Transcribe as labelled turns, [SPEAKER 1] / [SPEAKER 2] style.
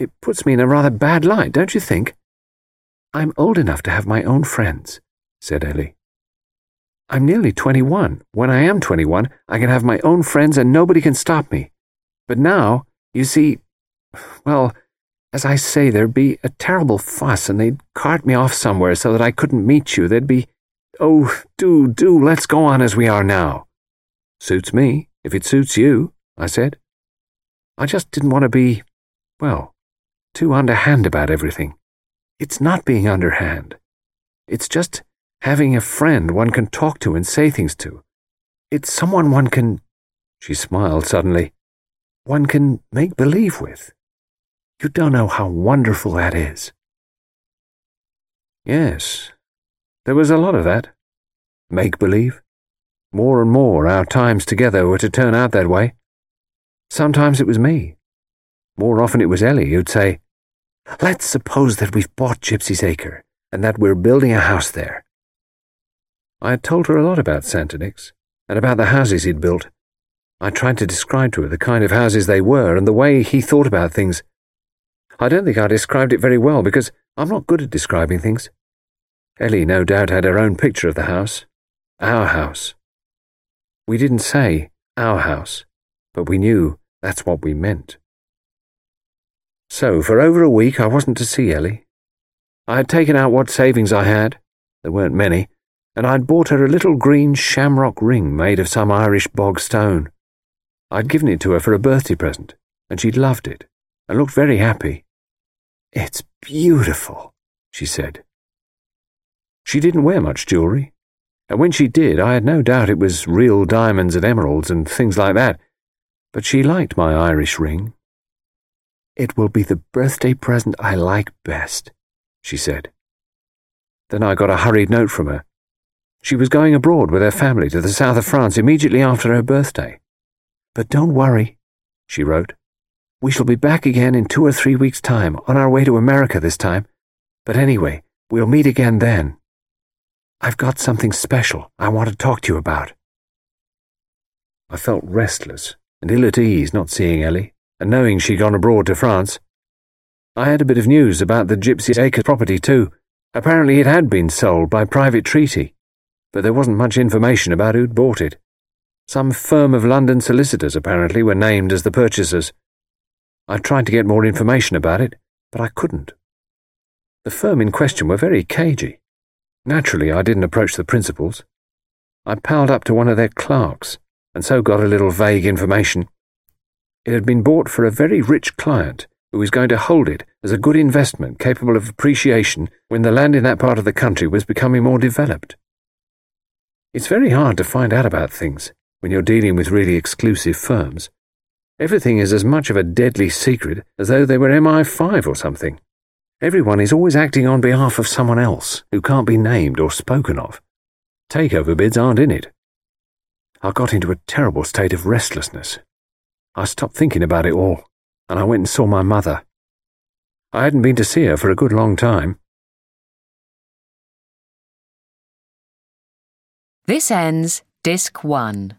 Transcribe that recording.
[SPEAKER 1] it puts me in a rather bad light, don't you think? I'm old enough to have my own friends, said Ellie. I'm nearly 21. When I am 21, I can have my own friends and nobody can stop me. But now, you see, well, as I say, there'd be a terrible fuss and they'd cart me off somewhere so that I couldn't meet you. There'd be, oh, do, do, let's go on as we are now. Suits me, if it suits you, I said. I just didn't want to be, well, too underhand about everything. It's not being underhand. It's just having a friend one can talk to and say things to. It's someone one can. She smiled suddenly. One can make believe with. You don't know how wonderful that is. Yes, there was a lot of that. Make believe. More and more our times together were to turn out that way. Sometimes it was me. More often it was Ellie who'd say, Let's suppose that we've bought Gypsy's Acre and that we're building a house there. I had told her a lot about Santonix and about the houses he'd built. I tried to describe to her the kind of houses they were and the way he thought about things. I don't think I described it very well because I'm not good at describing things. Ellie no doubt had her own picture of the house. Our house. We didn't say our house, but we knew that's what we meant. So, for over a week, I wasn't to see Ellie. I had taken out what savings I had, there weren't many, and I'd bought her a little green shamrock ring made of some Irish bog stone. I'd given it to her for a birthday present, and she'd loved it, and looked very happy. It's beautiful, she said. She didn't wear much jewellery, and when she did, I had no doubt it was real diamonds and emeralds and things like that, but she liked my Irish ring it will be the birthday present I like best, she said. Then I got a hurried note from her. She was going abroad with her family to the south of France immediately after her birthday. But don't worry, she wrote. We shall be back again in two or three weeks' time, on our way to America this time. But anyway, we'll meet again then. I've got something special I want to talk to you about. I felt restless and ill at ease not seeing Ellie and knowing she'd gone abroad to France. I had a bit of news about the Gypsy's Acre property, too. Apparently it had been sold by private treaty, but there wasn't much information about who'd bought it. Some firm of London solicitors, apparently, were named as the purchasers. I tried to get more information about it, but I couldn't. The firm in question were very cagey. Naturally, I didn't approach the principals. I palled up to one of their clerks, and so got a little vague information. It had been bought for a very rich client who was going to hold it as a good investment capable of appreciation when the land in that part of the country was becoming more developed. It's very hard to find out about things when you're dealing with really exclusive firms. Everything is as much of a deadly secret as though they were MI5 or something. Everyone is always acting on behalf of someone else who can't be named or spoken of. Takeover bids aren't in it. I got into a terrible state of restlessness I stopped thinking about it all, and I went and saw my mother. I hadn't been to see her for a good long time.
[SPEAKER 2] This ends Disc 1.